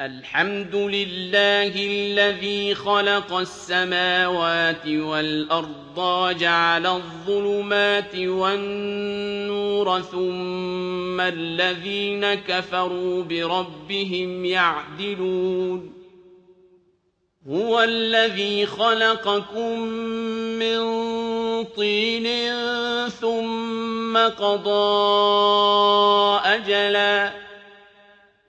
الحمد لله الذي خلق السماوات والأرض وجعل الظلمات والنور ثم الذين كفروا بربهم يعدلون. هو الذي خلقكم من طين ثم قضى أجلا.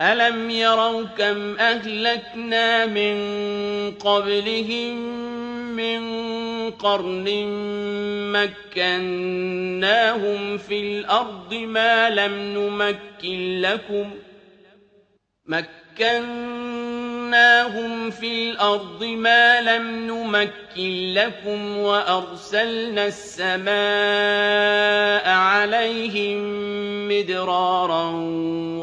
ألم يروا كم أهلكنا من قبلهم من قرن مكناهم في الأرض ما لم نمكن لكم مكناهم في الأرض ما لم نمكن لكم وأرسلنا السماء عليهم مدرارا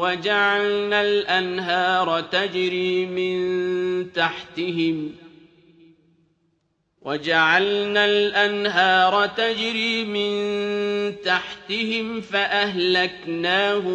وجعلنا الأنهار تجري من تحتهم وجعلنا الأنهار تجري من تحتهم فأهلكناهم